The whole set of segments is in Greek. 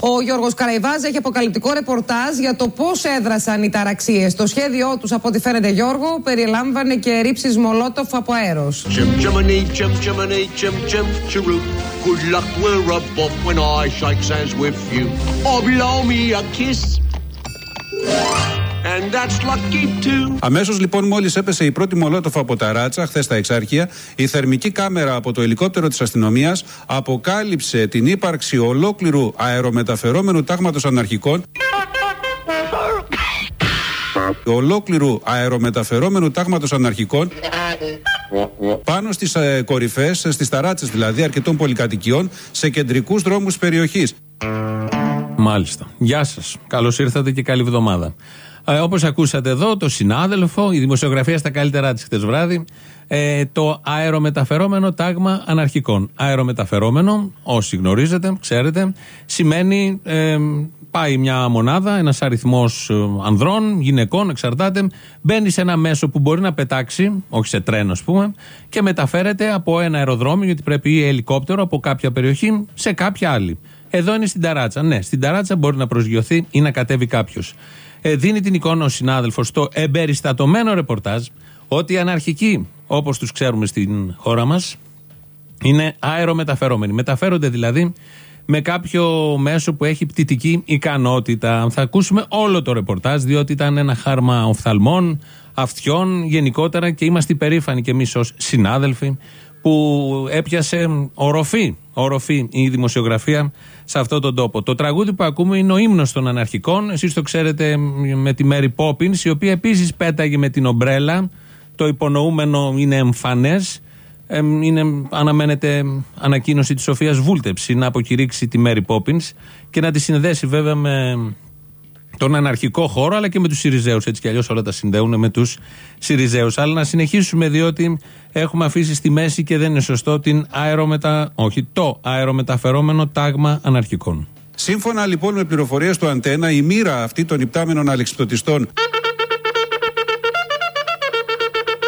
Ο Γιώργος Καραϊβάζ έχει αποκαλυπτικό ρεπορτάζ για το πώς έδρασαν οι ταραξίες. Το σχέδιό τους, από ό,τι φαίνεται, Γιώργο περιλάμβανε και ρήψεις μολότοφ από αέρος. And that's lucky too. Αμέσως λοιπόν, μόλις έπεσε η πρώτη μολότοφα από τα ράτσα, χθες στα Εξάρχεια, η θερμική κάμερα από το ελικόπτερο της αστυνομίας αποκάλυψε την ύπαρξη ολόκληρου αερομεταφερόμενου τάγματος αναρχικών. Ολόκληρου αερομεταφερόμενου τάγματος αναρχικών πάνω στις ε, κορυφές, στις ταράτσες δηλαδή αρκετών πολυκατοικιών, σε κεντρικούς δρόμους περιοχής. Μάλιστα. Γεια σας. Καλώς ήρθατε και καλή εβδομάδα. Ε, Όπως ακούσατε εδώ, το συνάδελφο, η δημοσιογραφία στα καλύτερά της χτες βράδυ, ε, το αερομεταφερόμενο τάγμα αναρχικών. Αερομεταφερόμενο, όσοι γνωρίζετε, ξέρετε, σημαίνει ε, πάει μια μονάδα, ένας αριθμός ανδρών, γυναικών, εξαρτάται, μπαίνει σε ένα μέσο που μπορεί να πετάξει, όχι σε τρένο, ας πούμε, και μεταφέρεται από ένα αεροδρόμιο, γιατί πρέπει ή ελικόπτερο από κάποια περιοχή σε κάποια άλλη. Εδώ είναι στην ταράτσα. Ναι, στην ταράτσα μπορεί να προσγειωθεί ή να κατέβει κάποιος. Ε, δίνει την εικόνα ο συνάδελφος στο εμπεριστατωμένο ρεπορτάζ ότι οι αναρχικοί, όπως τους ξέρουμε στην χώρα μας, είναι αερομεταφερόμενοι. Μεταφέρονται δηλαδή με κάποιο μέσο που έχει πτυτική ικανότητα. Θα ακούσουμε όλο το ρεπορτάζ, διότι ήταν ένα χάρμα οφθαλμών, αυτιών γενικότερα και είμαστε υπερήφανοι κι εμείς ως συνάδελφοι που έπιασε οροφή, οροφή η δημοσιογραφία σε αυτόν τον τόπο. Το τραγούδι που ακούμε είναι ο ύμνος των αναρχικών. Εσείς το ξέρετε με τη Μέρι Πόπινς, η οποία επίσης πέταγε με την ομπρέλα. Το υπονοούμενο είναι εμφανές. Εμ, Είναι, αναμένεται ανακοίνωση της Σοφίας Βούλτεψη να αποκηρύξει τη Μέρι Πόπινς και να τη συνδέσει βέβαια με τον αναρχικό χώρο αλλά και με τους Σιριζέους. Έτσι κι αλλιώς όλα τα συνδέουν με τους Σιριζέους. Αλλά να συνεχίσουμε διότι έχουμε αφήσει στη μέση και δεν είναι σωστό την αερομετα... όχι, το αερομεταφερόμενο τάγμα αναρχικών. Σύμφωνα λοιπόν με πληροφορίες του Αντένα, η μοίρα αυτή των υπτάμενων αλεξιπτωτιστών.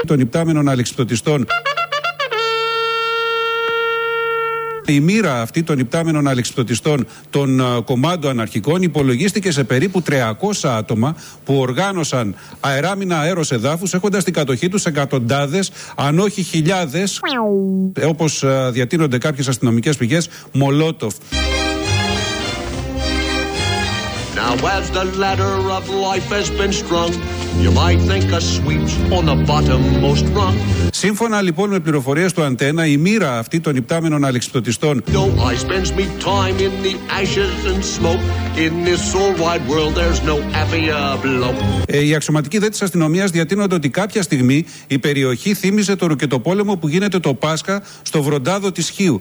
των υπτάμενων αλεξιπτωτιστών. Η μοίρα αυτή των υπτάμενων αλεξιπτωτιστών των ε, κομμάτων αναρχικών υπολογίστηκε σε περίπου 300 άτομα που οργάνωσαν αεράμινα αέρος εδάφους έχοντας στην κατοχή τους εκατοντάδες αν όχι χιλιάδες ε, όπως ε, διατείνονται κάποιες αστυνομικές πηγές Μολότοφ. Now as the ladder of life has been strung, you might think a sweep's on the bottommost rung. Σύμφωνα λοιπόν με πληροφορίες του Αντένα η μοίρα αυτή των υπτάμενων αλεξιπτωτιστών No eye spends me time in the ashes and smoke. In this whole wide world, there's no happier bloke. Ε, οι αξιωματικοί δε τη αστυνομίας διατείνονται ότι κάποια στιγμή η περιοχή θύμιζε το ρουκετοπόλεμο που γίνεται το Πάσχα στο βροντάδο της Χίου.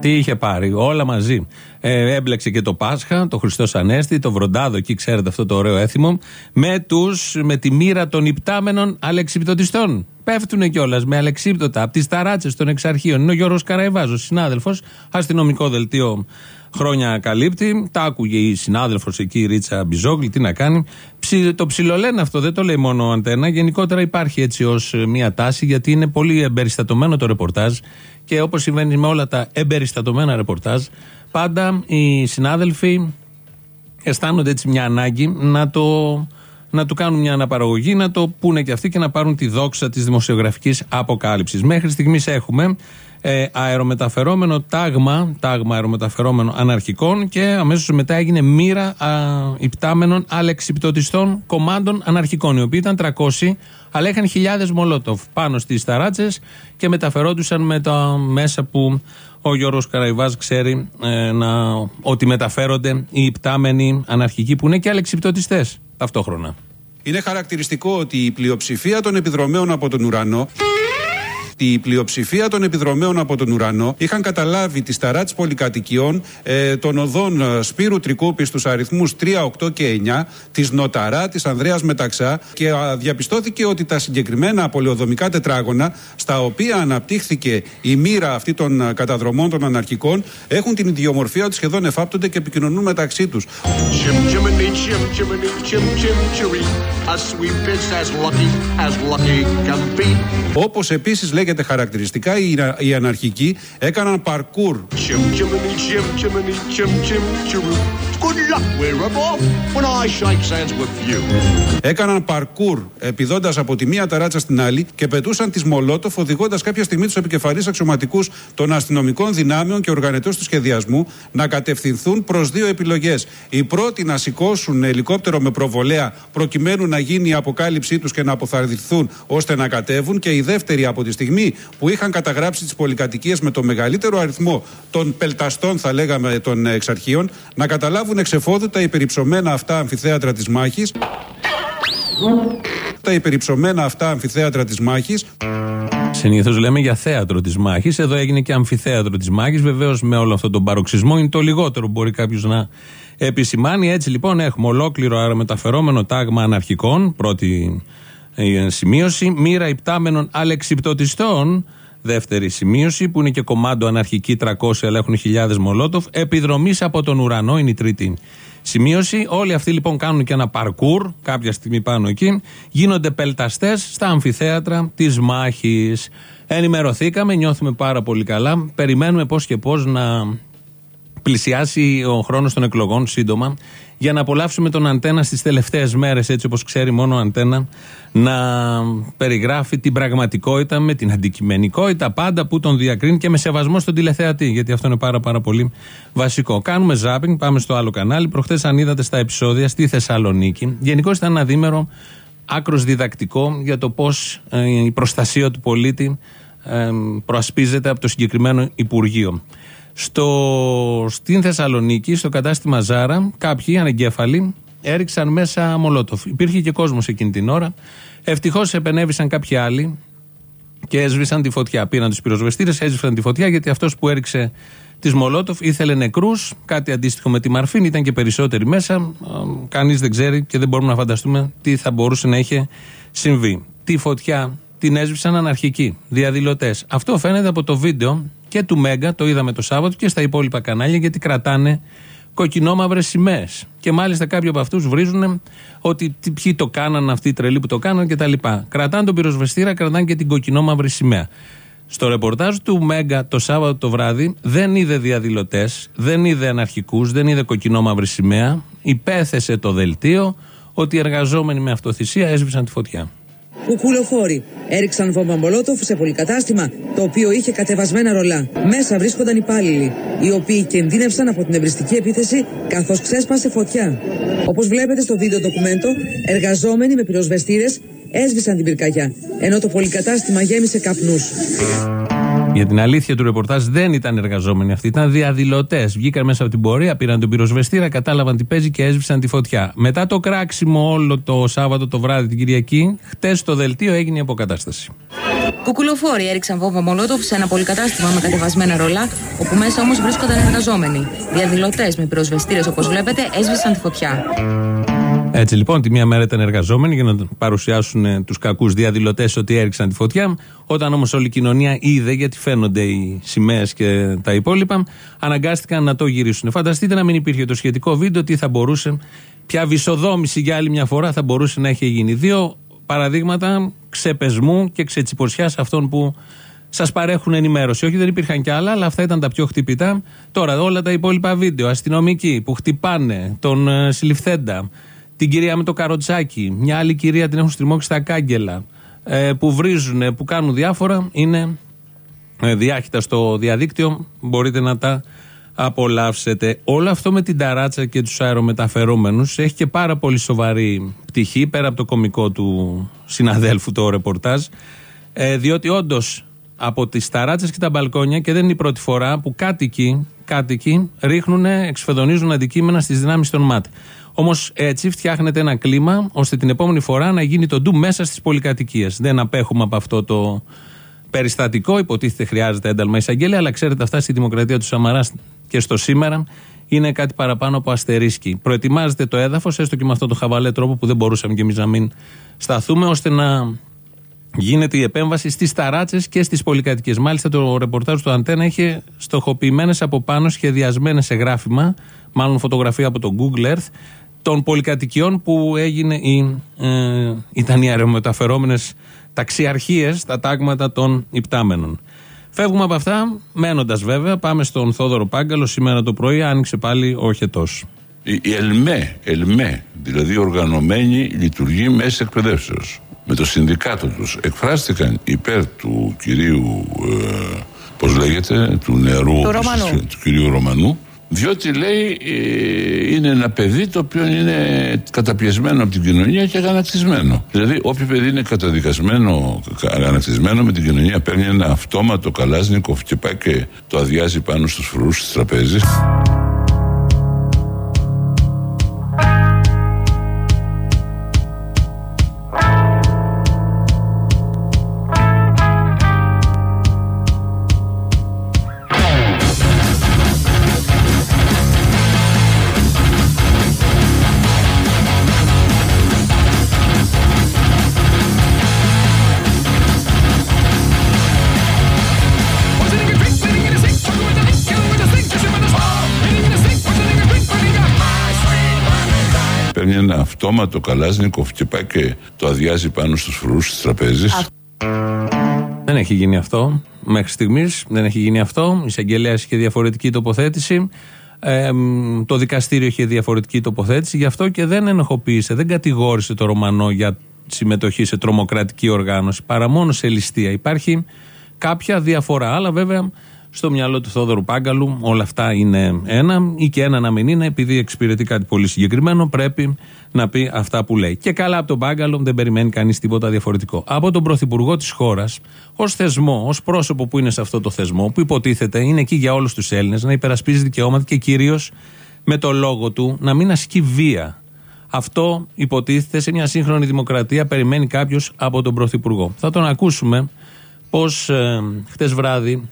Τι είχε πάρει, όλα μαζί. Ε, έμπλεξε και το Πάσχα, το Χριστός Ανέστη, το Βροντάδο, εκεί ξέρετε αυτό το ωραίο έθιμο, με, τους, με τη μοίρα των υπτάμενων αλεξιπτωτιστών. Πέφτουνε κιόλας με αλεξίπτωτα από τις ταράτσες των εξαρχείων. Είναι ο Γιώργος Καραϊβάζος, συνάδελφος, αστυνομικό δελτίο χρόνια καλύπτει. Τα άκουγε η συνάδελφος εκεί, η Ρίτσα Μπιζόγλη, τι να κάνει. Ψι, το ψιλολένε αυτό, δεν το λέει μόνο ο Αντένα. Γενικότερα υπάρχει έτσι ως μια τάση, γιατί είναι πολύ εμπεριστατωμένο το ρεπορτάζ και όπως συμβαίνει με όλα τα εμπεριστατωμένα ρεπορτάζ, πάντα οι συνάδελφοι αισθάνονται έτσι μια ανάγκη να το να του κάνουν μια αναπαραγωγή, να το πούνε και αυτοί και να πάρουν τη δόξα της δημοσιογραφικής αποκάλυψης. Μέχρι στιγμής έχουμε ε, αερομεταφερόμενο τάγμα, τάγμα αερομεταφερόμενο αναρχικών και αμέσως μετά έγινε μοίρα α, υπτάμενων αλεξιπτωτιστών κομμάτων αναρχικών, οι οποίοι ήταν 300, αλλά είχαν χιλιάδες μολότοφ πάνω στις ταράτσες και μεταφερόντουσαν με τα μέσα που ο Γιώργος Καραϊβάς ξέρει ε, να, ότι μεταφέρονται οι υπτάμενοι αναρχικοί που είναι και αλεξιπτωτιστές ταυτόχρονα. Είναι χαρακτηριστικό ότι η πλειοψηφία των επιδρομέων από τον ουρανό η πλειοψηφία των επιδρομέων από τον ουρανό είχαν καταλάβει τη σταρά τη πολυκατοικιών ε, των οδών ε, Σπύρου Τρικούπη στου αριθμού 3, 8 και 9, τη Νοταρά, τη Ανδρέα Μεταξά και α, διαπιστώθηκε ότι τα συγκεκριμένα πολεοδομικά τετράγωνα, στα οποία αναπτύχθηκε η μοίρα αυτή των ε, καταδρομών των αναρχικών, έχουν την ιδιομορφία ότι σχεδόν εφάπτονται και επικοινωνούν μεταξύ του. Chim chimney, chim chimney, chim chim chiree. A sweep is as lucky as lucky can be. Όπω επίση λέγεται λέγεται χαρακτηριστικά οι, οι αναρχικοί έκαναν παρκούρ. Έκαναν παρκούρ επιδώντα από τη μία ταράτσα στην άλλη και πετούσαν τι Μολότοφ, οδηγώντας κάποια στιγμή τους επικεφαλείς αξιωματικούς των αστυνομικών δυνάμεων και οργανωτέ του σχεδιασμού να κατευθυνθούν προς δύο επιλογές. Η πρώτη να σηκώσουν ελικόπτερο με προβολέα προκειμένου να γίνει η αποκάλυψή τους και να αποθαρρυνθούν ώστε να κατέβουν. Και η δεύτερη από τη στιγμή που είχαν καταγράψει τις πολυκατοικίες με το μεγαλύτερο αριθμό των πελταστών, θα λέγαμε, των εξαρχείων, να καταλάβουν εξεφόδου τα υπερυψωμένα αυτά αμφιθέατρα της μάχης. Τα υπερυψωμένα αυτά αμφιθέατρα της μάχης. Συνήθως λέμε για θέατρο της μάχης. Εδώ έγινε και αμφιθέατρο της μάχης. Βεβαίως με όλο αυτόν τον παροξισμό είναι το λιγότερο που μπορεί κάποιος να επισημάνει. Έτσι λοιπόν έχουμε ολόκληρο αερομεταφερόμενο τάγμα αναρχικών. Πρώτη ε, σημείωση. Μοίρα υπτάμενων αλεξιπτωτιστών. Δεύτερη σημείωση, που είναι και κομμάτι αναρχική 300, αλλά έχουν χιλιάδες μολότοφ. Επιδρομής από τον ουρανό είναι η τρίτη σημείωση. Όλοι αυτοί λοιπόν κάνουν και ένα παρκούρ, κάποια στιγμή πάνω εκεί. Γίνονται πελταστές στα αμφιθέατρα της μάχης. Ενημερωθήκαμε, νιώθουμε πάρα πολύ καλά. Περιμένουμε πώς και πώς να πλησιάσει ο χρόνος των εκλογών σύντομα για να απολαύσουμε τον Αντένα στις τελευταίες μέρες, έτσι όπως ξέρει μόνο ο Αντένα, να περιγράφει την πραγματικότητα με την αντικειμενικότητα πάντα που τον διακρίνει και με σεβασμό στον τηλεθεατή, γιατί αυτό είναι πάρα, πάρα πολύ βασικό. Κάνουμε ζάπινγκ, πάμε στο άλλο κανάλι. Προχθές, αν είδατε στα επεισόδια στη Θεσσαλονίκη, γενικώς ήταν ένα δίμερο άκρος διδακτικό για το πώς ε, η προστασία του πολίτη ε, προασπίζεται από το συγκεκριμένο Υπουργείο. Στο, στην Θεσσαλονίκη, στο κατάστημα Ζάρα, κάποιοι ανεγκέφαλοι έριξαν μέσα μολότοφ. Υπήρχε και κόσμος εκείνη την ώρα. Ευτυχώς επενέβησαν κάποιοι άλλοι και έσβησαν τη φωτιά. Πήραν τους πυροσβεστήρες, έσβησαν τη φωτιά γιατί αυτός που έριξε τη Μολότοφ ήθελε νεκρούς. Κάτι αντίστοιχο με τη Μαρφίν, ήταν και περισσότεροι μέσα. Κανείς δεν ξέρει και δεν μπορούμε να φανταστούμε τι θα μπορούσε να είχε συμβεί. Τη φωτιά την έσβησαν αναρχικοί διαδηλωτές. Αυτό φαίνεται από το βίντεο και του Μέγκα, το είδαμε το Σάββατο και στα υπόλοιπα κανάλια, γιατί κρατάνε κοκκινόμαυρες σημαίες. Και μάλιστα κάποιοι από αυτούς βρίζουν ότι ποιοι το κάναν, αυτοί οι τρελοί που το κάναν κτλ. Κρατάνε τον πυροσβεστήρα, κρατάνε και την κοκκινόμαυρη σημαία. Στο ρεπορτάζ του Μέγκα το Σάββατο το βράδυ δεν είδε διαδηλωτές, δεν είδε αναρχικούς, δεν είδε κοκκινόμαυρη σημαία. Υπέθεσε το δελτίο ότι οι εργαζόμενοι με αυτοθυσία έσβησαν τη φωτιά. Κουκουλοφόροι έριξαν βόμβα Μολότοφ σε πολυκατάστημα το οποίο είχε κατεβασμένα ρολά. Μέσα βρίσκονταν υπάλληλοι, οι οποίοι κινδύνευσαν από την εμπριστική επίθεση καθώς ξέσπασε φωτιά. Όπως βλέπετε στο βίντεο ντοκουμέντο, εργαζόμενοι με πυροσβεστήρες έσβησαν την πυρκαγιά, ενώ το πολυκατάστημα γέμισε καπνούς. Για την αλήθεια του ρεπορτάζ δεν ήταν εργαζόμενοι αυτοί, ήταν διαδηλωτές. Βγήκαν μέσα από την πορεία, πήραν τον πυροσβεστήρα, κατάλαβαν τι παίζει και έσβησαν τη φωτιά. Μετά το κράξιμο όλο το Σάββατο το βράδυ την Κυριακή, χτες στο δελτίο έγινε η αποκατάσταση. Κουκουλοφόροι έριξαν βόμβα Μολότοφ σε ένα πολυκατάστημα με κατεβασμένα ρολά, όπου μέσα όμως βρίσκονταν εργαζόμενοι. Διαδηλωτές με πυροσβεστήρες, όπως βλέπετε, έσβησαν τη φωτιά. Έτσι λοιπόν, τη μία μέρα ήταν εργαζόμενοι για να παρουσιάσουν ε, τους κακούς διαδηλωτές ότι έριξαν τη φωτιά. Όταν όμως όλη η κοινωνία είδε, γιατί φαίνονται οι σημαίες και τα υπόλοιπα, αναγκάστηκαν να το γυρίσουν. Φανταστείτε να μην υπήρχε το σχετικό βίντεο, τι θα μπορούσε, ποια βυσοδόμηση για άλλη μια φορά θα μπορούσε να έχει γίνει. Δύο παραδείγματα ξεπεσμού και ξετσιποσιάς αυτών που σας παρέχουν ενημέρωση. Όχι, δεν υπήρχαν κι άλλα, αλλά αυτά ήταν τα πιο χτυπητά. Τώρα, όλα τα υπόλοιπα βίντεο, αστυνομικοί που χτυπάνε τον ε, συλληφθέντα, την κυρία με το καροτσάκι, μια άλλη κυρία την έχουν στριμώξει στα κάγκελα, ε, που βρίζουν, που κάνουν διάφορα, είναι ε, διάχυτα στο διαδίκτυο. Μπορείτε να τα απολαύσετε. Όλο αυτό με την ταράτσα και τους αερομεταφερόμενους έχει και πάρα πολύ σοβαρή πτυχή, πέρα από το κομικό του συναδέλφου το ρεπορτάζ, ε, διότι όντως από τις ταράτσες και τα μπαλκόνια και δεν είναι η πρώτη φορά που κάτοικοι, κάτοικοι ρίχνουν, εξφεδονίζουν αντικείμενα στις δυνάμεις των ΜΑΤ. Όμως έτσι φτιάχνεται ένα κλίμα ώστε την επόμενη φορά να γίνει το ντου μέσα στις πολυκατοικίες. Δεν απέχουμε από αυτό το περιστατικό. Υποτίθεται χρειάζεται ένταλμα εισαγγελία, αλλά ξέρετε αυτά στη δημοκρατία του Σαμαράς και στο σήμερα είναι κάτι παραπάνω από αστερίσκη. Προετοιμάζεται το έδαφος, έστω και με αυτό το χαβαλέ τρόπο που δεν μπορούσαμε κι εμείς να μην σταθούμε, ώστε να γίνεται η επέμβαση στις ταράτσες και στις πολυκατοικίες. Μάλιστα, το ρεπορτάζ του Αντένα είχε στοχοποιημένες από πάνω σχεδιασμένες σε γράφημα, μάλλον φωτογραφία από το Google Earth, των πολυκατοικιών που έγινε η, ε, ήταν οι αερομεταφερόμενε ταξιαρχίες, τα τάγματα των υπτάμενων. Φεύγουμε από αυτά, μένοντας βέβαια, πάμε στον Θόδωρο Πάγκαλο. Σήμερα το πρωί άνοιξε πάλι ο Οχετός. Η, η ΕΛΜΕ, ΕΛΜΕ, δηλαδή οργανωμένη λειτουργεί μέσα εκπαιδεύσεως. Με το συνδικάτο τους εκφράστηκαν υπέρ του κυρίου, ε, πώς λέγεται, του νεαρού Του Ρωμανού. του κυρίου Ρωμανού, διότι λέει ε, είναι ένα παιδί το οποίο είναι καταπιεσμένο από την κοινωνία και αγανακτισμένο. Δηλαδή, όποιο παιδί είναι καταδικασμένο, κα- αγανακτισμένο με την κοινωνία, παίρνει ένα αυτόματο καλάζνικοφ και πάει και το αδειάζει πάνω στους φρουρούς της τραπέζης. Ένα αυτόματο καλάζνικοφ και πάει και το αδειάζει πάνω στους φρουρούς της τραπέζης. Δεν έχει γίνει αυτό μέχρι στιγμής. Δεν έχει γίνει αυτό. Η εισαγγελέα είχε διαφορετική τοποθέτηση. Ε, μ, το δικαστήριο είχε διαφορετική τοποθέτηση. Γι' αυτό και δεν ενοχοποίησε, δεν κατηγόρησε το Ρωμανό για συμμετοχή σε τρομοκρατική οργάνωση, παρά μόνο σε ληστεία. Υπάρχει κάποια διαφορά. Αλλά βέβαια στο μυαλό του Θόδωρου Πάγκαλου όλα αυτά είναι ένα ή και ένα να μην είναι, επειδή εξυπηρετεί κάτι πολύ συγκεκριμένο, πρέπει να πει αυτά που λέει. Και καλά από τον Πάγκαλο δεν περιμένει κανείς τίποτα διαφορετικό. Από τον Πρωθυπουργό της χώρας, ως θεσμό, ως πρόσωπο που είναι σε αυτό το θεσμό, που υποτίθεται είναι εκεί για όλους τους Έλληνες, να υπερασπίζει δικαιώματα και κυρίως με το λόγο του να μην ασκεί βία. Αυτό υποτίθεται σε μια σύγχρονη δημοκρατία περιμένει κάποιος από τον Πρωθυπουργό. Θα τον ακούσουμε πώς ε, χτες βράδυ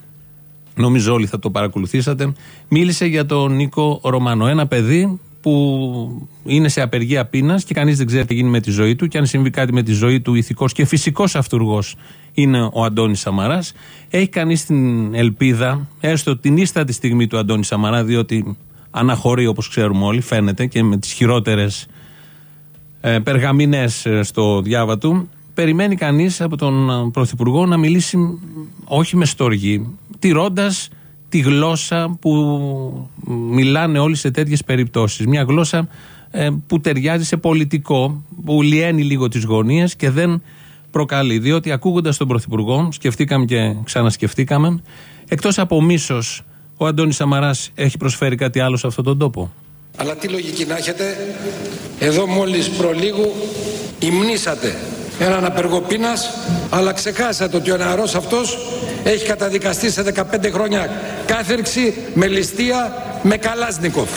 νομίζω όλοι θα το παρακολουθήσατε, μίλησε για τον Νίκο Ρωμανό. Ένα παιδί που είναι σε απεργία πείνας και κανείς δεν ξέρει τι γίνει με τη ζωή του. Και αν συμβεί κάτι με τη ζωή του, ηθικός και φυσικός αυτούργος είναι ο Αντώνης Σαμαράς. Έχει κανείς την ελπίδα, έστω την ίστατη στιγμή του Αντώνη Σαμαρά, διότι αναχωρεί όπως ξέρουμε όλοι, φαίνεται και με τις χειρότερες ε, περγαμηνές ε, στο διάβα του, περιμένει κανείς από τον ε, Πρωθυπουργό να μιλήσει μ, όχι με στοργή, τηρώντας τη γλώσσα που μ, μιλάνε όλοι σε τέτοιες περιπτώσεις. Μια γλώσσα ε, που ταιριάζει σε πολιτικό, που λιένει λίγο τις γωνίες και δεν προκαλεί. Διότι ακούγοντας τον Πρωθυπουργό, σκεφτήκαμε και ξανασκεφτήκαμε, εκτός από μίσος, ο Αντώνης Σαμαράς έχει προσφέρει κάτι άλλο σε αυτόν τον τόπο. Αλλά τι λογική να έχετε, εδώ μόλις προλίγου υμνήσατε έναν απεργό πείνας, αλλά ξεχάσατε ότι ο νεαρός αυτός έχει καταδικαστεί σε 15 χρόνια κάθερξη με ληστεία με καλάσνικοφ.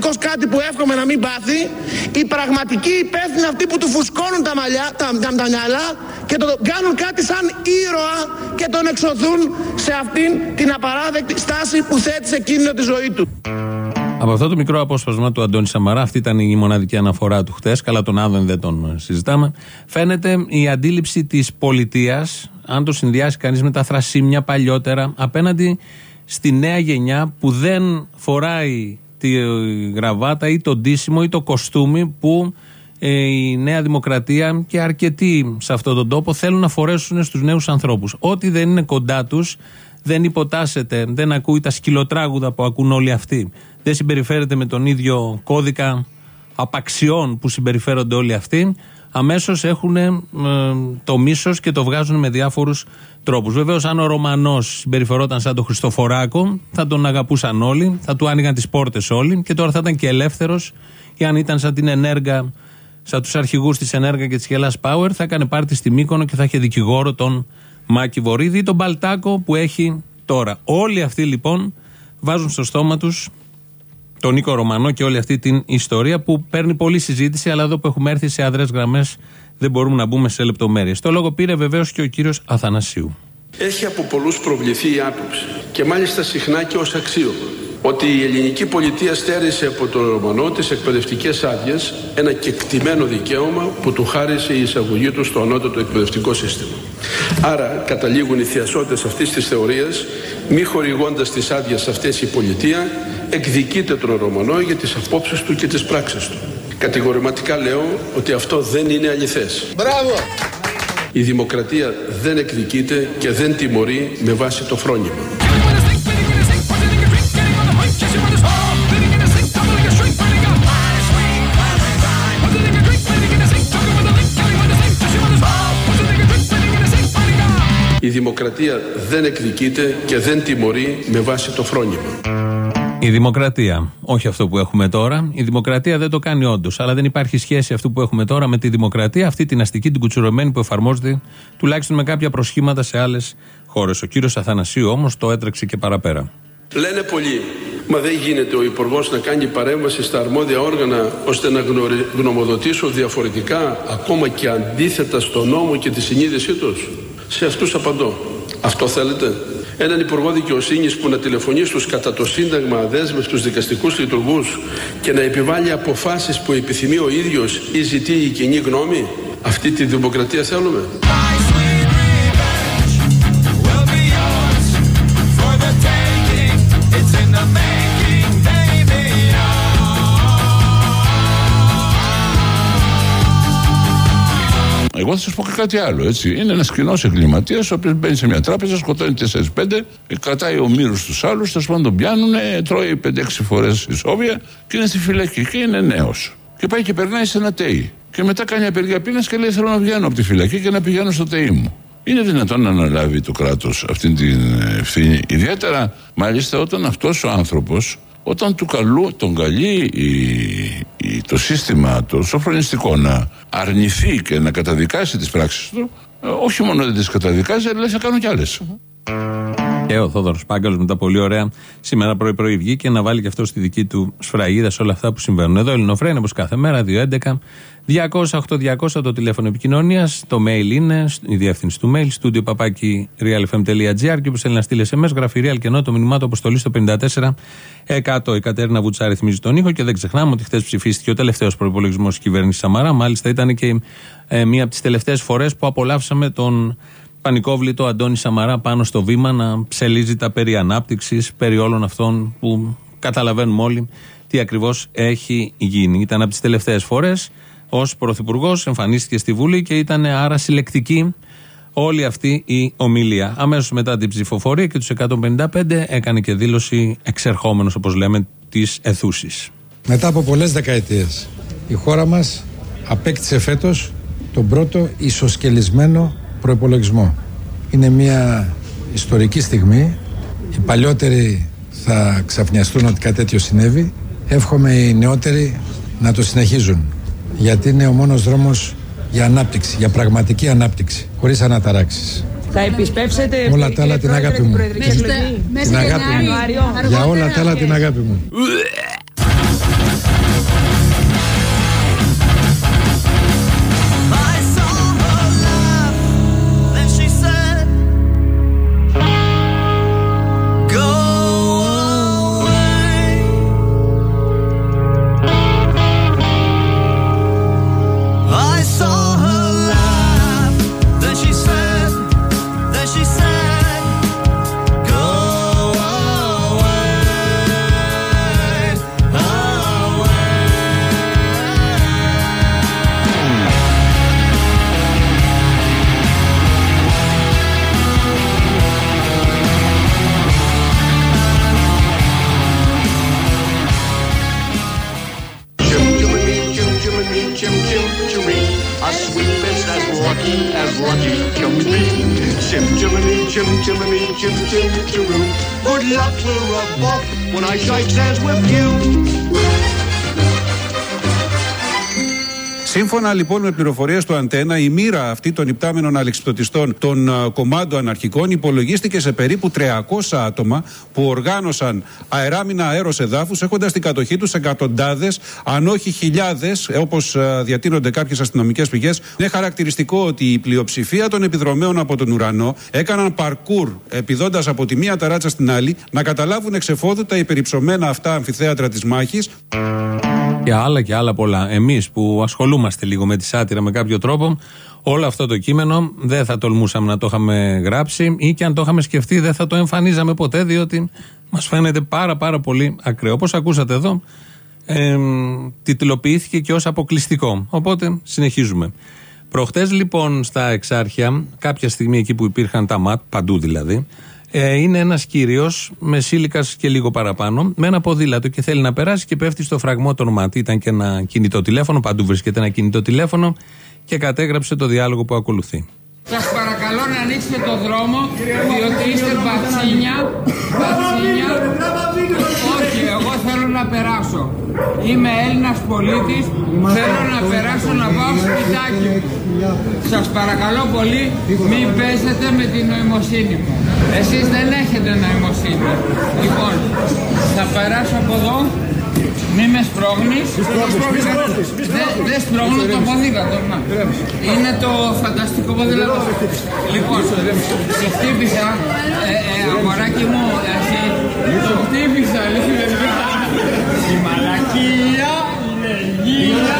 Αυτό πάθει τελικώς κάτι που εύχομαι να μην πάθει, οι πραγματικοί υπεύθυνοι αυτοί που του φουσκώνουν τα, μαλλιά, τα, τα, τα μυαλά και το κάνουν κάτι σαν ήρωα και τον εξωθούν σε αυτήν την απαράδεκτη στάση που θέτει σε κίνδυνο τη ζωή του. Από αυτό το μικρό απόσπασμα του Αντώνη Σαμαρά, αυτή ήταν η μοναδική αναφορά του χτες. Καλά, τον Άδων δεν τον συζητάμε. Φαίνεται η αντίληψη της πολιτείας, αν το συνδυάσει κανείς με τα θρασίμια παλιότερα, απέναντι στη νέα γενιά που δεν φοράει τη γραβάτα ή το ντύσιμο ή το κοστούμι που ε, η Νέα Δημοκρατία και αρκετοί σε αυτόν τον τόπο θέλουν να φορέσουν στους νέους ανθρώπους. Ό,τι δεν είναι κοντά τους δεν υποτάσσεται, δεν ακούει τα σκυλοτράγουδα που ακούν όλοι αυτοί. Δεν συμπεριφέρεται με τον ίδιο κώδικα απαξιών που συμπεριφέρονται όλοι αυτοί. Αμέσως έχουν ε, το μίσος και το βγάζουν με διάφορους τρόπους. Βεβαίως, αν ο Ρωμανός συμπεριφερόταν σαν τον Χριστοφοράκο, θα τον αγαπούσαν όλοι, θα του άνοιγαν τις πόρτες όλοι και τώρα θα ήταν και ελεύθερος. Ή αν ήταν σαν την Ενέργα, σαν τους αρχηγούς της Ενέργα και της Hellas Power, θα έκανε πάρτι στη Μύκονο και θα είχε δικηγόρο τον Μάκη Βορύδη ή τον Μπαλτάκο που έχει τώρα. Όλοι αυτοί λοιπόν βάζουν στο στόμα τους τον Νίκο Ρωμανό και όλη αυτή την ιστορία που παίρνει πολλή συζήτηση, αλλά εδώ που έχουμε έρθει σε αδρές γραμμές δεν μπορούμε να μπούμε σε λεπτομέρειες. Το λόγο πήρε βεβαίως και ο κύριος Αθανασίου. Έχει από πολλούς προβληθεί η άποψη και μάλιστα συχνά και ως αξίωμα ότι η ελληνική πολιτεία στέρισε από τον Ρωμανό τις εκπαιδευτικές άδειες ένα κεκτημένο δικαίωμα που του χάρισε η εισαγωγή του στο ανώτατο εκπαιδευτικό σύστημα. Άρα καταλήγουν οι θειασότες αυτής της θεωρίας μη χορηγώντας τις άδειες αυτές η πολιτεία εκδικείται τον Ρωμανό για τις απόψεις του και τις πράξεις του. Κατηγορηματικά λέω ότι αυτό δεν είναι αληθές. Μπράβο! Η δημοκρατία δεν εκδικείται και δεν τιμωρεί με βάση το φρόνημα. Η δημοκρατία δεν εκδικείται και δεν τιμωρεί με βάση το φρόνημα. Η δημοκρατία. Όχι αυτό που έχουμε τώρα. Η δημοκρατία δεν το κάνει όντως. Αλλά δεν υπάρχει σχέση αυτού που έχουμε τώρα με τη δημοκρατία, αυτή την αστική, την κουτσουρωμένη που εφαρμόζεται τουλάχιστον με κάποια προσχήματα σε άλλες χώρες. Ο κύριος Αθανασίου όμως το έτρεξε και παραπέρα. Λένε πολλοί, μα δεν γίνεται ο Υπουργός να κάνει παρέμβαση στα αρμόδια όργανα ώστε να γνωρι- γνωμοδοτήσουν διαφορετικά, ακόμα και αντίθετα στο νόμο και τη συνείδησή τους. Σε αυτούς απαντώ. Αυτό θέλετε; Έναν Υπουργό Δικαιοσύνης που να τηλεφωνεί στους κατά το Σύνταγμα αδέσμευτου δικαστικούς λειτουργούς και να επιβάλλει αποφάσεις που επιθυμεί ο ίδιος ή ζητεί η κοινή γνώμη. Αυτή τη δημοκρατία θέλουμε. Εγώ θα σας πω και κάτι άλλο. Έτσι. Είναι ένας κοινός εγκληματίας, ο οποίος μπαίνει σε μια τράπεζα, σκοτώνει 4-5, κρατάει ομήρους τους άλλους, τέλος πάντων τον πιάνουν, τρώει 5-6 φορές ισόβια και είναι στη φυλακή και είναι νέος. Και πάει και περνάει σε ένα ΤΕΙ. Και μετά κάνει απεργία πείνας και λέει: Θέλω να βγαίνω από τη φυλακή και να πηγαίνω στο ΤΕΙ μου. Είναι δυνατόν να αναλάβει το κράτος αυτή την ευθύνη, ιδιαίτερα μάλιστα όταν αυτός ο άνθρωπος όταν του καλού, τον καλεί η, η- το σύστημα το σοφρονιστικό να αρνηθεί και να καταδικάσει τις πράξεις του ε, όχι μόνο δεν τις καταδικάζει αλλά λέει θα κάνω κι άλλες Και ο Θόδωρος Πάγκαλος μετά πολύ ωραία σήμερα πρωί-πρωί βγήκε να βάλει και αυτό στη δική του σφραγίδα σε όλα αυτά που συμβαίνουν. Εδώ Ελληνοφρένα όπως κάθε μέρα, 211 200-8200 το τηλέφωνο επικοινωνίας. Το mail είναι η διεύθυνση του mail, studio παπάκι realfm.gr και όπως θέλει να στείλει SMS, γράφει real και ενώ το μηνυμά του αποστολή στο 54 Η Κατέρινα Βουτσάρη θυμίζει τον ήχο και δεν ξεχνάμε ότι χθες ψηφίστηκε ο τελευταίος προπολογισμός της κυβέρνησης Σαμαρά. Μάλιστα ήταν και ε, μία από τις τελευταίες φορές που απολαύσαμε τον πανικόβλητο Αντώνη Σαμαρά πάνω στο βήμα να ψελίζει τα περί ανάπτυξης, περί όλων αυτών που καταλαβαίνουμε όλοι τι ακριβώς έχει γίνει. Ήταν από τις τελευταίες φορές ως πρωθυπουργός, εμφανίστηκε στη Βουλή και ήταν άρα συλλεκτική όλη αυτή η ομιλία. Αμέσως μετά την ψηφοφορία και τους 155 έκανε και δήλωση εξερχόμενος, όπως λέμε, της αιθούσης. Μετά από πολλές δεκαετίες η χώρα μας απέκτησε φέτος τον πρώτο ισοσκελισμένο προϋπολογισμό. Είναι μια ιστορική στιγμή. Οι παλιότεροι θα ξαφνιαστούν ότι κάτι τέτοιο συνέβη. Εύχομαι οι νεότεροι να το συνεχίζουν. Γιατί είναι ο μόνος δρόμος για ανάπτυξη, για πραγματική ανάπτυξη, χωρίς αναταράξεις. Θα επισπεύσετε Όλα τα άλλα την αγάπη μου. Την αγάπη μου. Για όλα τα άλλα την αγάπη μου. clear a when I shake hands with you. Σύμφωνα λοιπόν με πληροφορίες του Αντένα, η μοίρα αυτή των υπτάμενων αλεξιπτωτιστών των ε, κομμάτων αναρχικών υπολογίστηκε σε περίπου 300 άτομα που οργάνωσαν αεράμινα αέρος εδάφους έχοντας στην κατοχή τους εκατοντάδες, αν όχι χιλιάδες, όπως διατείνονται κάποιες αστυνομικές πηγές. Είναι χαρακτηριστικό ότι η πλειοψηφία των επιδρομέων από τον ουρανό έκαναν παρκούρ επιδώντας από τη μία ταράτσα στην άλλη να καταλάβουν εξεφόδου τα υπερυψωμένα αυτά αμφιθέατρα της μάχης. Και άλλα και άλλα πολλά. Εμείς που ασχολούμαστε λίγο με τη σάτυρα με κάποιο τρόπο, όλο αυτό το κείμενο δεν θα τολμούσαμε να το είχαμε γράψει ή και αν το είχαμε σκεφτεί δεν θα το εμφανίζαμε ποτέ, διότι μας φαίνεται πάρα πάρα πολύ ακραίο. Όπως ακούσατε εδώ, ε, τιτλοποιήθηκε και ως αποκλειστικό. Οπότε συνεχίζουμε. Προχτές λοιπόν στα Εξάρχεια, κάποια στιγμή εκεί που υπήρχαν τα ΜΑΤ, παντού δηλαδή, ε, είναι ένας κύριος με σύλικα και λίγο παραπάνω, με ένα ποδήλατο και θέλει να περάσει και πέφτει στο φραγμό των ΜΑΤ. Ήταν και ένα κινητό τηλέφωνο, παντού βρίσκεται ένα κινητό τηλέφωνο και κατέγραψε το διάλογο που ακολουθεί. Σας παρακαλώ να ανοίξετε το δρόμο, διότι είστε μπατσίνια, μπατσίνια. Είμαι Έλληνας πολίτης, θέλω να περάσω να πάω σπιτάκι μου. Σας παρακαλώ πολύ, μην παίζετε με την νοημοσύνη μου. Εσείς δεν έχετε νοημοσύνη. Λοιπόν, θα περάσω από εδώ, μη με σπρώχνεις. Δεν δεν σπρώχνω το ποδήλατο. να. Είναι το φανταστικό ποδήλατο. Λοιπόν, το χτύπησα, ε, ε, αγοράκι μου, εσύ, το χτύπησα, λίγο. Η μαλακία είναι υγεία.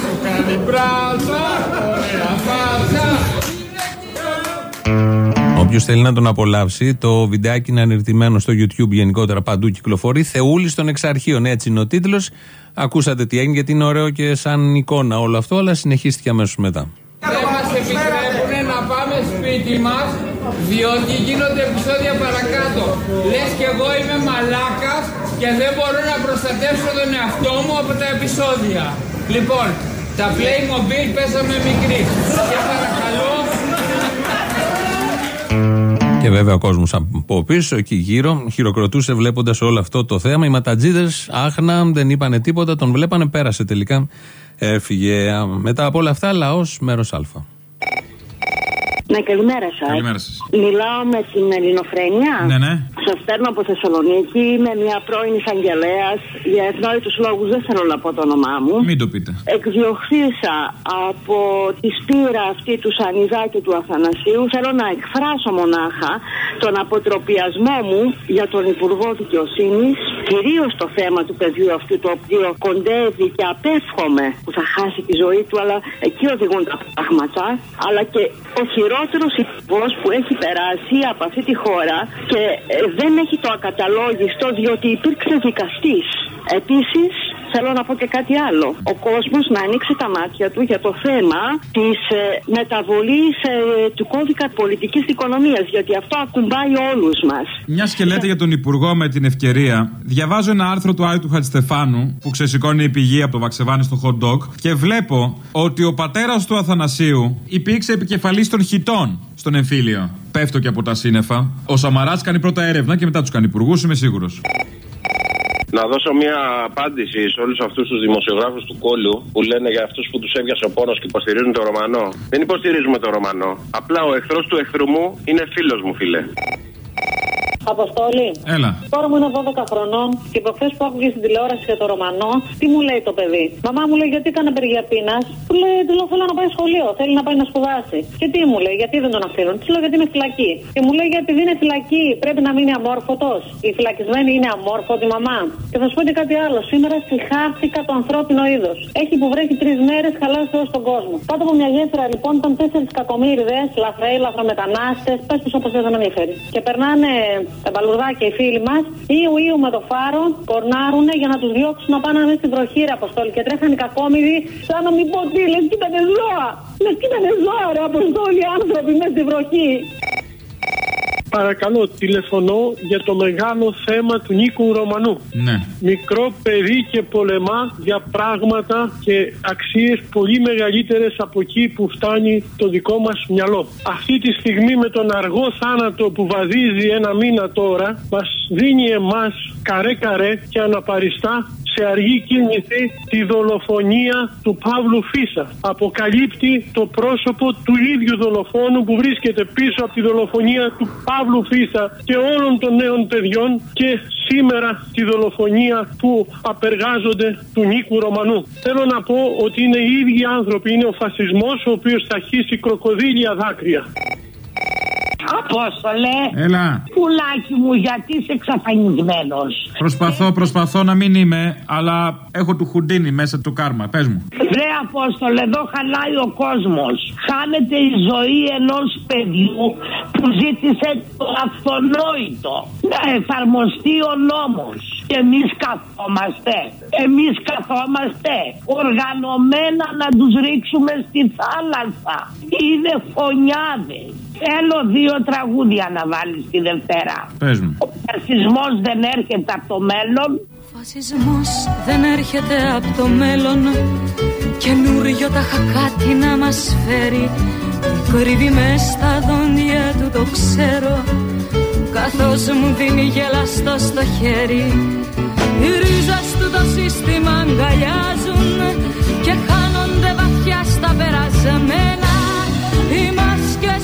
Σου κάνει μπράσα, ωραία φάτσα. Όποιος θέλει να τον απολαύσει, το βιντεάκι είναι ανερτημένο στο YouTube γενικότερα παντού κυκλοφορεί. Θεούλης των Εξαρχείων, έτσι είναι ο τίτλος. Ακούσατε τι έγινε, γιατί είναι ωραίο και σαν εικόνα όλο αυτό, αλλά συνεχίστηκε αμέσως μετά. Δεν μας επιτρέπουν να πάμε σπίτι μας διότι γίνονται επεισόδια παρακάτω. Λες και εγώ είμαι μαλάκας και δεν μπορώ να προστατεύσω τον εαυτό μου από τα επεισόδια. Λοιπόν, τα Playmobil πέσαμε μικρή. Και παρακαλώ Και βέβαια ο κόσμος από πίσω, εκεί γύρω, χειροκροτούσε βλέποντας όλο αυτό το θέμα. Οι ματατζίδες άχνα, δεν είπανε τίποτα, τον βλέπανε, πέρασε τελικά. Έφυγε. Μετά από όλα αυτά, λαός μέρος Α. Ναι, καλημέρα σας. Καλημέρα σας. Μιλάω με την Ελληνοφρένεια. Ναι, ναι. Σας παίρνω από Θεσσαλονίκη. Είμαι μια πρώην εισαγγελέας. Για ευνόητους λόγους δεν θέλω να πω το όνομά μου. Μην το πείτε. Εκδιωχθήσα από τη σπήρα αυτή του Σανιδάκη του Αθανασίου. Θέλω να εκφράσω μονάχα τον αποτροπιασμό μου για τον Υπουργό Δικαιοσύνης. Κυρίως το θέμα του παιδιού αυτού το οποίο κοντεύει και απέφχομαι που θα χάσει τη ζωή του, αλλά εκεί οδηγούν τα πράγματα. Αλλά και ο χειρότερο υπουργό που έχει περάσει από αυτή τη χώρα και ε, δεν έχει το ακαταλόγιστο διότι υπήρξε δικαστής. Επίσης, θέλω να πω και κάτι άλλο. Ο κόσμος να ανοίξει τα μάτια του για το θέμα της ε, μεταβολής του κώδικα πολιτικής οικονομίας. Γιατί αυτό ακουμπάει όλους μας. Μια και λέτε για τον Υπουργό με την ευκαιρία, διαβάζω ένα άρθρο του Άιου του Χατζηστεφάνου που ξεσηκώνει η πηγή από το Βαξεβάνι στο hot dog και βλέπω ότι ο πατέρας του Αθανασίου υπήρξε επικεφαλής των χιτών στον εμφύλιο. Πέφτω και από τα σύννεφα. Ο Σαμαράς κάνει πρώτα έρευνα και μετά τους κάνει υπουργούς, είμαι σίγουρος. Να δώσω μια απάντηση σε όλους αυτούς τους δημοσιογράφους του κόλλου που λένε για αυτούς που τους έβιασε ο πόνος και υποστηρίζουν το Ρωμανό. Δεν υποστηρίζουμε το Ρωμανό. Απλά ο εχθρός του εχθρού μου είναι φίλος μου, φίλε. Αποστόλη. Έλα. Τώρα μου είναι 12 χρονών και προχθέ που άκουγε στην τηλεόραση για το Ρωμανό, τι μου λέει το παιδί; Μαμά μου λέει γιατί έκανε απεργία πείνας; Του λέει του λέω θέλω να πάει σχολείο, θέλει να πάει να σπουδάσει. Και τι μου λέει, γιατί δεν τον αφήνουν; Της λέω γιατί είναι φυλακή. Και μου λέει γιατί είναι φυλακή, πρέπει να μείνει αμόρφωτος. Η φυλακισμένη είναι αμόρφωτη μαμά. Και θα σου πω και κάτι άλλο. Σήμερα συγχάθηκα το ανθρώπινο είδος. Έχει που βρέχει τρεις μέρες, χαλάσει όλο τον κόσμο. Κάτω από μια γέφυρα λοιπόν ήταν τέσσερις κακομίριδε, λαθρέοι, λαθρομετανάστες, πες τους όπως δεν με ενδιαφέρει. Και περνάνε τα μπαλουδάκια οι φίλοι μας, ήου ήου με το φάρο, κορνάρουνε για να τους διώξουν να πάνε μέσα στην βροχή, ρε Αποστόλη. Και τρέχανε οι κακόμοιροι, σαν να μην πω τι, λες και ήταν ζώα. Λες και ήταν ζώα, ρε Αποστόλη, άνθρωποι μέσα στη βροχή. Παρακαλώ, τηλεφωνώ για το μεγάλο θέμα του Νίκου Ρωμανού. Ναι. Μικρό παιδί και πολεμά για πράγματα και αξίες πολύ μεγαλύτερες από εκεί που φτάνει το δικό μας μυαλό. Αυτή τη στιγμή με τον αργό θάνατο που βαδίζει ένα μήνα τώρα μας δίνει εμάς καρέ καρέ και αναπαριστά σε αργή κίνηση τη δολοφονία του Παύλου Φίσα. Αποκαλύπτει το πρόσωπο του ίδιου δολοφόνου που βρίσκεται πίσω από τη δολοφονία του Παύλου Φίσα και όλων των νέων παιδιών και σήμερα τη δολοφονία που απεργάζονται του Νίκου Ρωμανού. Θέλω να πω ότι είναι οι ίδιοι άνθρωποι, είναι ο φασισμός ο οποίος θα χύσει κροκοδίλια δάκρυα. Απόστολε. Έλα. Πουλάκι μου, γιατί είσαι εξαφανισμένος; Προσπαθώ, προσπαθώ να μην είμαι, αλλά έχω του χουντίνι μέσα του κάρμα. Πες μου. Ρε Απόστολε, εδώ χαλάει ο κόσμος. Χάνεται η ζωή ενός παιδιού που ζήτησε το αυτονόητο. Να εφαρμοστεί ο νόμος. Και εμείς καθόμαστε. Εμείς καθόμαστε οργανωμένα να τους ρίξουμε στη θάλασσα. Είναι φωνιάδες. Θέλω δύο τραγούδια να βάλεις τη Δευτέρα. Πες μου. Ο φασισμός δεν έρχεται από το μέλλον. Φασισμός δεν έρχεται από το μέλλον Καινούριο τα κάτι να μας φέρει Κρύβει μες στα δόντια του το ξέρω Καθώς μου δίνει γελαστό στο χέρι Οι ρίζες του το σύστημα αγκαλιάζουν Και χάνονται βαθιά στα περασμένα Οι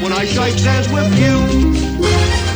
when I shake hands with you.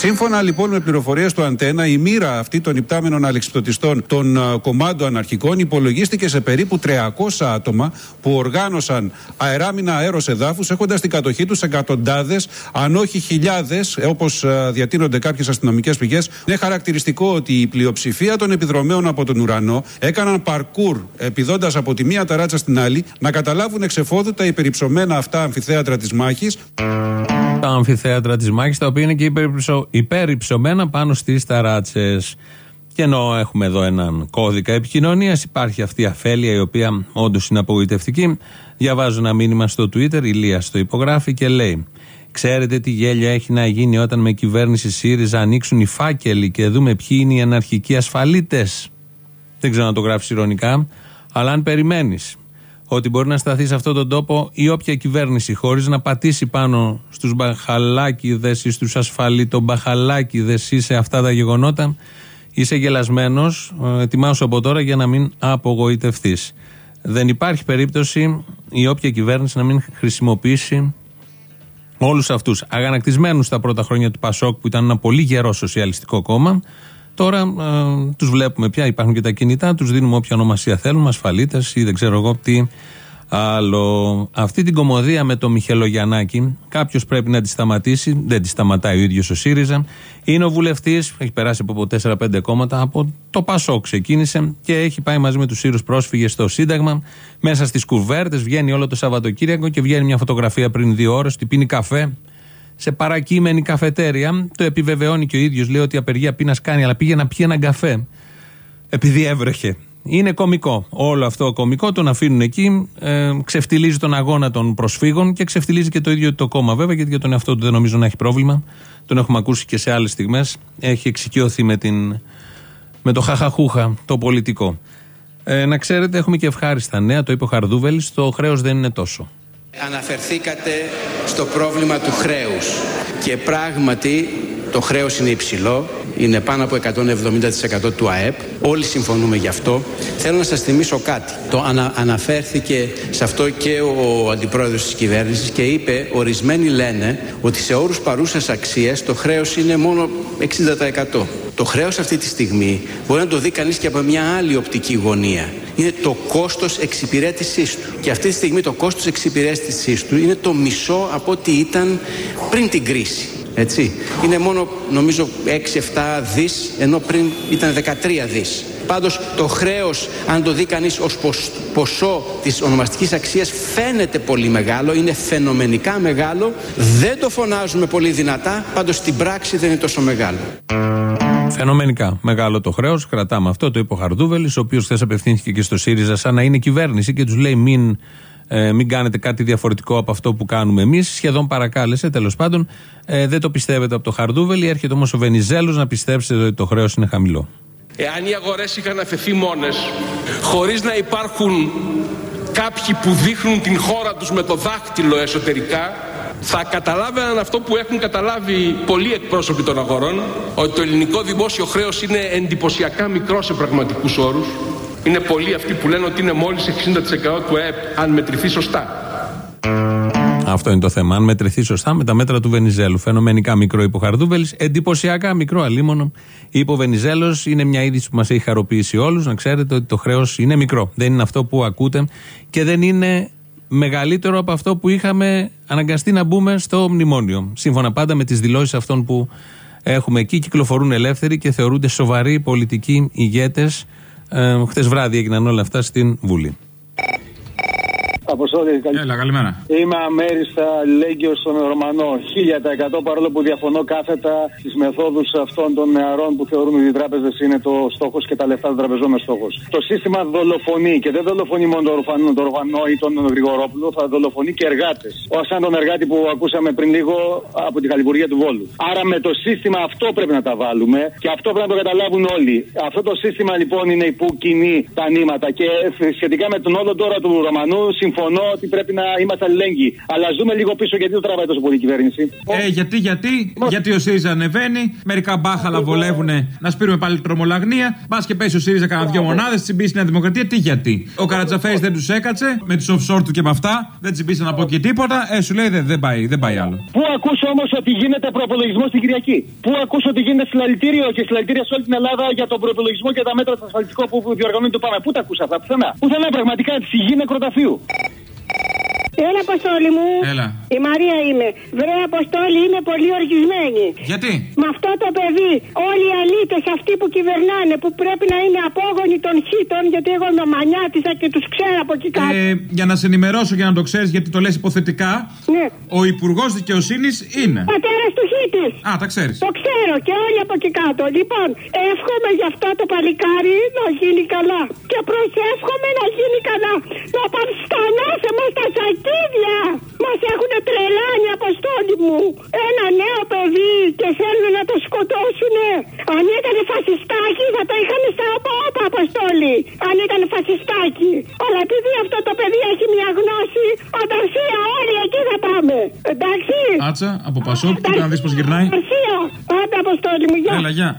Σύμφωνα λοιπόν με πληροφορίες του Αντένα, η μοίρα αυτή των υπτάμενων αλεξιπτωτιστών των ε, κομμάτων αναρχικών υπολογίστηκε σε περίπου 300 άτομα που οργάνωσαν αεράμινα αέρος εδάφους, έχοντας στην κατοχή τους εκατοντάδες, αν όχι χιλιάδες, όπως διατείνονται κάποιες αστυνομικές πηγές. Είναι χαρακτηριστικό ότι η πλειοψηφία των επιδρομέων από τον ουρανό έκαναν παρκούρ, επιδώντας από τη μία ταράτσα στην άλλη, να καταλάβουν εξεφόδου τα υπερυψωμένα αυτά αμφιθέατρα της μάχης. Τα αμφιθέατρα της μάχης, τα οποία είναι και υπερυψω... υπερυψωμένα πάνω στις ταράτσες. Και ενώ έχουμε εδώ έναν κώδικα επικοινωνίας, υπάρχει αυτή η αφέλεια η οποία όντως είναι απογοητευτική. Διαβάζω ένα μήνυμα στο Twitter, η Λία το υπογράφει και λέει: Ξέρετε τι γέλιο έχει να γίνει όταν με κυβέρνηση ΣΥΡΙΖΑ ανοίξουν οι φάκελοι και δούμε ποιοι είναι οι αναρχικοί ασφαλίτες. Δεν ξέρω να το γράφει ηρωνικά, αλλά αν περιμένεις ότι μπορεί να σταθεί σε αυτόν τον τόπο η όποια κυβέρνηση χωρίς να πατήσει πάνω στους μπαχαλάκιδε ή στους ασφαλίτομπαχαλάκιδε ή σε αυτά τα γεγονότα, είσαι γελασμένος. Ετοιμάσου από τώρα για να μην απογοητευτείς. Δεν υπάρχει περίπτωση η όποια κυβέρνηση να μην χρησιμοποιήσει όλους αυτούς. Αγανακτισμένους τα πρώτα χρόνια του Πασόκ, που ήταν ένα πολύ γερό σοσιαλιστικό κόμμα. Τώρα ε, τους βλέπουμε πια, υπάρχουν και τα κινητά, τους δίνουμε όποια ονομασία θέλουμε, ασφαλίτες ή δεν ξέρω εγώ τι άλλο. Αυτή την κομμωδία με το Μιχελογιαννάκη, κάποιος πρέπει να τη σταματήσει. Δεν τη σταματάει ο ίδιος ο ΣΥΡΙΖΑ. Είναι ο βουλευτής, έχει περάσει από 4-5 κόμματα, από το Πασό ξεκίνησε και έχει πάει μαζί με τους Σύρους πρόσφυγες στο Σύνταγμα. Μέσα στις κουβέρτες βγαίνει όλο το Σαββατοκύριακο και βγαίνει μια φωτογραφία πριν δύο ώρες ότι πίνει καφέ σε παρακείμενη καφετέρια. Το επιβεβαιώνει και ο ίδιος. Λέει ότι απεργία πείνας κάνει, αλλά πήγε να πιει έναν καφέ. Επειδή έβρεχε. Είναι κωμικό. Όλο αυτό κωμικό τον αφήνουν εκεί. Ε, ξεφτιλίζει τον αγώνα των προσφύγων και ξεφτιλίζει και το ίδιο το κόμμα βέβαια, γιατί για τον εαυτό του δεν νομίζω να έχει πρόβλημα. Τον έχουμε ακούσει και σε άλλες στιγμές. Έχει εξοικειωθεί με, την, με το χαχαχούχα, το πολιτικό. Ε, να ξέρετε, έχουμε και ευχάριστα νέα. Το είπε ο Χαρδούβελης. Το χρέος δεν είναι τόσο. Αναφερθήκατε στο πρόβλημα του χρέους και πράγματι το χρέος είναι υψηλό, είναι πάνω από 170% του ΑΕΠ. Όλοι συμφωνούμε γι' αυτό. Θέλω να σας θυμίσω κάτι. Το ανα, αναφέρθηκε σε αυτό και ο αντιπρόεδρος της κυβέρνησης και είπε ορισμένοι λένε ότι σε όρους παρούσας αξίας το χρέος είναι μόνο 60%. Το χρέος αυτή τη στιγμή μπορεί να το δει κανείς και από μια άλλη οπτική γωνία. Είναι το κόστος εξυπηρέτησής του. Και αυτή τη στιγμή το κόστος εξυπηρέτησής του είναι το μισό από ό,τι ήταν πριν την κρίση. Έτσι. Είναι μόνο νομίζω 6-7 δις ενώ πριν ήταν 13 δις. Πάντως το χρέος αν το δει κανείς ως ποσ- ποσό της ονομαστικής αξίας φαίνεται πολύ μεγάλο, είναι φαινομενικά μεγάλο, δεν το φωνάζουμε πολύ δυνατά, πάντως στην πράξη δεν είναι τόσο μεγάλο. Φαινομενικά. Μεγάλο το χρέος, κρατάμε αυτό. Το είπε ο Χαρδούβελης, ο οποίος χθε απευθύνθηκε και στο ΣΥΡΙΖΑ σαν να είναι κυβέρνηση και τους λέει μην, ε, μην κάνετε κάτι διαφορετικό από αυτό που κάνουμε εμείς. Σχεδόν παρακάλεσε, τέλος πάντων. Ε, δεν το πιστεύετε από το Χαρδούβελη. Έρχεται όμως ο Βενιζέλος να πιστέψετε ότι το χρέος είναι χαμηλό. Εάν οι αγορές είχαν αφαιθεί μόνες, χωρίς να υπάρχουν κάποιοι που δείχνουν την χώρα τους με το δάχτυλο εσωτερικά, θα καταλάβαιναν αυτό που έχουν καταλάβει πολλοί εκπρόσωποι των αγορών, ότι το ελληνικό δημόσιο χρέος είναι εντυπωσιακά μικρό σε πραγματικούς όρους. Είναι πολλοί αυτοί που λένε ότι είναι μόλις 60% του ΕΕΠ, αν μετρηθεί σωστά. Αυτό είναι το θέμα. Αν μετρηθεί σωστά με τα μέτρα του Βενιζέλου. Φαινομενικά μικρό είπε ο Χαρδούβελη, εντυπωσιακά μικρό αλίμονο είπε ο Βενιζέλος. Είναι μια είδηση που μας έχει χαροποιήσει όλους. Να ξέρετε ότι το χρέος είναι μικρό. Δεν είναι αυτό που ακούτε και δεν είναι μεγαλύτερο από αυτό που είχαμε αναγκαστεί να μπούμε στο μνημόνιο. Σύμφωνα πάντα με τις δηλώσεις αυτών που έχουμε εκεί, κυκλοφορούν ελεύθεροι και θεωρούνται σοβαροί πολιτικοί ηγέτες. Ε, Χθες βράδυ έγιναν όλα αυτά στην Βουλή. Αποστόλη, καλή... Έλα, καλημέρα. Είμαι αμέριστα αλληλέγγυο στον Ρωμανό. 1000% παρόλο που διαφωνώ κάθετα στι μεθόδους αυτών των νεαρών που θεωρούν ότι οι τράπεζες είναι το στόχος και τα λεφτά των τραπεζών είναι στόχος. Το σύστημα δολοφονεί και δεν δολοφονεί μόνο τον Ρουφανό, τον Ρουφανό ή τον Γρηγορόπουλο, θα δολοφονεί και εργάτες. Σαν τον εργάτη που ακούσαμε πριν λίγο από τη Χαλιβουργία του Βόλου. Άρα με το σύστημα αυτό πρέπει να τα βάλουμε και αυτό πρέπει να το καταλάβουν όλοι. Αυτό το σύστημα λοιπόν είναι που κινεί τα νήματα και σχετικά με τον όλο τώρα του Ρωμανού συμφωνώ ότι πρέπει να είμαστε αλληλέγγυοι. Αλλά ζούμε λίγο πίσω γιατί το τραβάει τόσο πολύ η κυβέρνηση. Ε, γιατί, γιατί, γιατί ο ΣΥΡΙΖΑ ανεβαίνει, μερικά μπάχαλα βολεύουν να σπείρουμε πάλι τρομολαγνία. Μπας και πέσει ο ΣΥΡΙΖΑ κανένα δύο μονάδες, τσιμπήσει Νέα Δημοκρατία. Τι γιατί. Ο Καρατζαφέρης δεν τους έκατσε με τους offshore του και με αυτά, δεν τσιμπήσαν να πω και τίποτα. Ε, σου λέει δεν, δεν, πάει, δεν πάει άλλο. Πού ακούσω όμως ότι γίνεται προπολογισμό στην Κυριακή; Πού ακούσω ότι γίνεται συλλαλητήριο και συλλαλητήρια σε όλη την Ελλάδα για τον προπολογισμό και τα μέτρα του ασφαλιστικού που διοργανώνει το ΠΑΜΕ; Πού τα ακούσα αυτά, πουθενά; Πουθενά πραγματικά της γη νεκροταφείου. Έλα, Αποστόλη μου. Έλα. Η Μαρία είμαι. Βρε, Αποστόλη, είμαι πολύ οργισμένη. Γιατί; Με αυτό το παιδί, όλοι οι αλήτες αυτοί που κυβερνάνε, που πρέπει να είναι απόγονοι των χίτων, γιατί εγώ είμαι μανιάτισα και τους ξέρω από εκεί κάτω. Ε, για να σε ενημερώσω για να το ξέρεις, γιατί το λες υποθετικά, Ναι. ο Υπουργός Δικαιοσύνης είναι. Πατέρας του χίτης. Α, τα ξέρεις. Το ξέρω και όλοι από εκεί κάτω. Λοιπόν, εύχομαι για αυτό το παλικάρι να γίνει καλά. Και προσεύχομαι να γίνει καλά. Να πανστανάς εμάς τα σακίδια. Μας έχουν τρελάνει, αποστόλη μου. Ένα νέο παιδί και θέλουν να το σκοτώσουνε. Αν ήταν φασιστάκι θα το είχαμε στα όπα, αποστόλη. Αν ήταν φασιστάκι. Αλλά επειδή αυτό το παιδί έχει μια γνώση, ανταρσία όλοι εκεί θα πάμε. Εντάξει. Άτσα, από Πασόκ, κοίτα να δει πώς γυρνάει; Ανταρσία. Άντε, αποστόλη μου, γεια. Έλα, γεια.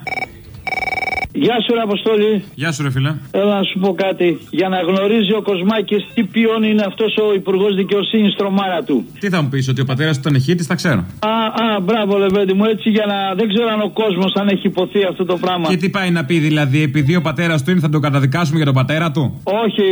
Γεια σου, ρε Αποστόλη. Γεια σου, ρε φίλε. Έλα να σου πω κάτι. Για να γνωρίζει ο Κοσμάκης τι ποιόν είναι αυτός ο Υπουργός Δικαιοσύνης τρομάρα του. Τι θα μου πεις, ότι ο πατέρας του ήταν εχήτη, τα ξέρω. Α, α, μπράβο, Λεβέντι μου, έτσι για να. Δεν ξέρω αν ο κόσμος αν έχει υποθεί αυτό το πράγμα. Και τι πάει να πει, δηλαδή, επειδή ο πατέρας του είναι, θα τον καταδικάσουμε για τον πατέρα του; Όχι,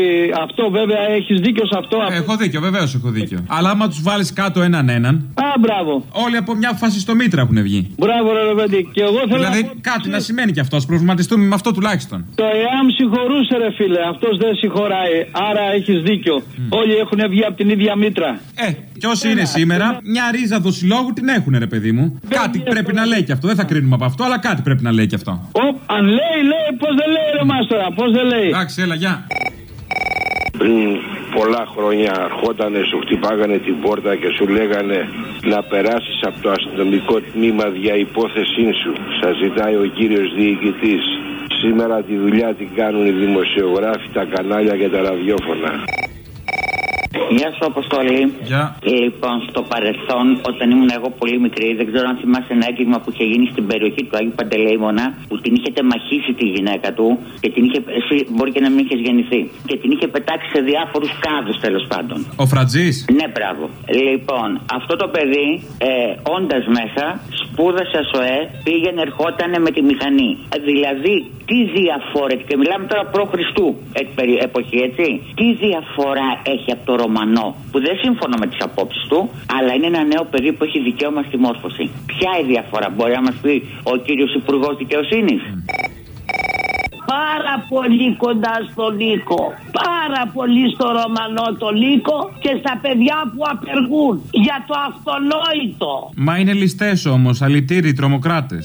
αυτό βέβαια έχεις δίκιο σε αυτό. Έχω δίκιο, βεβαίως έχω δίκιο. Αλλά άμα τους βάλεις κάτω έναν έναν. Α, μπράβο. Όλοι από μια φασιστομήτρα έχουν βγει. Μπράβο, ρε Λεβέντι. Και εγώ θέλω Δηλαδή να πω... κάτι να σημαίνει κι αυτό, ας προβληματιστούμε με αυτό τουλάχιστον. Το ΕΑΜ συγχωρούσε, ρε φίλε. Αυτός δεν συγχωράει. Άρα έχεις δίκιο. Όλοι έχουν βγει από την ίδια μήτρα. Ε, και όσοι είναι σήμερα, μια ρίζα δοσιλόγου την έχουν, ρε παιδί μου. Κάτι πρέπει να λέει κι αυτό. Δεν θα κρίνουμε από αυτό, αλλά κάτι πρέπει να λέει κι αυτό. Οπ, αν λέει, λέει, πώς δεν λέει, ρε Μάστορα, πώς δεν λέει. Εντάξει, έλα, γεια. Πριν πολλά χρόνια αρχότανε, σου χτυπάγανε την πόρτα και σου λέγανε να περάσεις από το αστυνομικό τμήμα δια υπόθεσή σου. Σας ζητάει ο κύριος διοικητής. Σήμερα τη δουλειά την κάνουν οι δημοσιογράφοι, τα κανάλια και τα ραδιόφωνα. Γεια σου, Αποστολή. Γεια. Λοιπόν, στο παρελθόν, όταν ήμουν εγώ πολύ μικρή, δεν ξέρω αν θυμάσαι ένα έγκλημα που είχε γίνει στην περιοχή του Άγιου Παντελεήμονα, που την είχε τεμαχίσει τη γυναίκα του και την είχε. Εσύ μπορεί και να μην είχες γεννηθεί. Και την είχε πετάξει σε διάφορους κάδους, τέλος πάντων. Ο Φρατζής; Ναι, μπράβο. Λοιπόν, αυτό το παιδί, ε, όντας μέσα, σπούδασε ΣΟΕ, πήγαινε, ερχόταν με τη μηχανή. Ε, Δηλαδή, τι διαφορά, και μιλάμε τώρα προ Χριστού ε, περι- εποχή, έτσι. Τι διαφορά έχει από το Ρωμανό, που δεν σύμφωνα με τις απόψεις του, αλλά είναι ένα νέο παιδί που έχει δικαίωμα στη μόρφωση. Ποια η διαφορά, μπορεί να μας πει ο κύριος Υπουργός Δικαιοσύνης; Πάρα πολύ κοντά στο Λύκο. Πάρα πολύ στο Ρωμανό το Λύκο και στα παιδιά που απεργούν για το αυτονόητο. Μα είναι ληστές όμως, αλητήριοι, τρομοκράτες.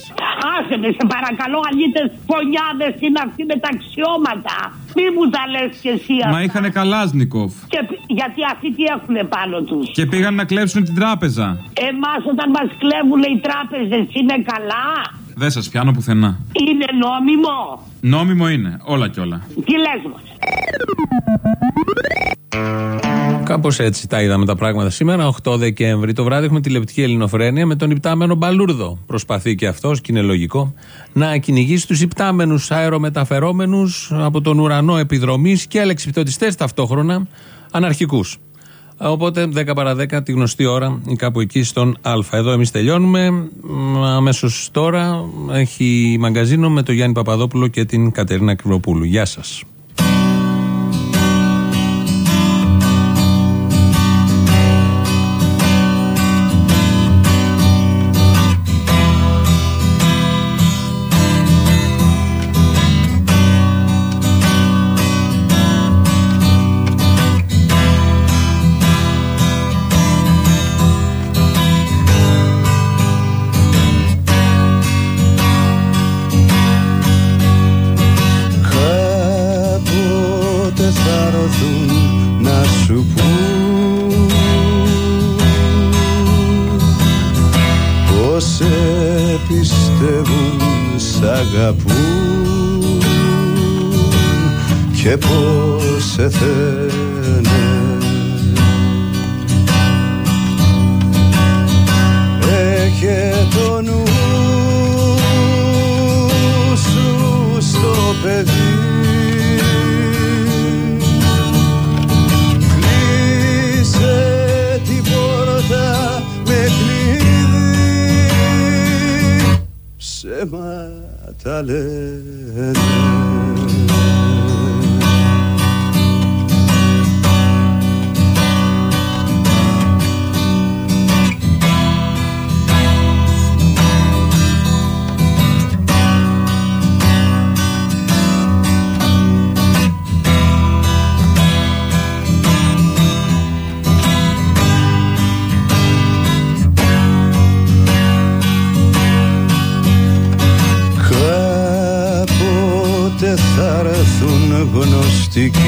Άσε πάνε. Σε παρακαλώ, αλήτες φωνιάδες είναι αυτοί με τα αξιώματα. Μη μου τα λες κι εσύ αυτά. Μα είχαν Καλάζνικοφ. Και, π- γιατί αυτοί τι έχουν πάνω τους; Και πήγαν να κλέψουν την τράπεζα. Εμάς όταν μας κλέβουν οι τράπεζες είναι καλά; Δεν σας πιάνω πουθενά. Είναι νόμιμο. Νόμιμο είναι, όλα κι όλα. Τι λες μας. Κάπως έτσι τα είδαμε τα πράγματα σήμερα, 8 Δεκέμβρη. Το βράδυ έχουμε τηλεπτική ελληνοφρένεια με τον υπτάμενο Μπαλούρδο. Προσπαθεί και αυτός, και είναι λογικό, να κυνηγήσει τους υπτάμενους αερομεταφερόμενους από τον ουρανό επιδρομής και αλεξιπτωτιστές ταυτόχρονα αναρχικούς. Οπότε 10 παρα 10 τη γνωστή ώρα ή κάπου εκεί στον Α. Εδώ εμείς τελειώνουμε. Αμέσως τώρα έχει μαγκαζίνο με τον Γιάννη Παπαδόπουλο και την Κατερίνα Κρυβοπούλου. Γεια σας. mystique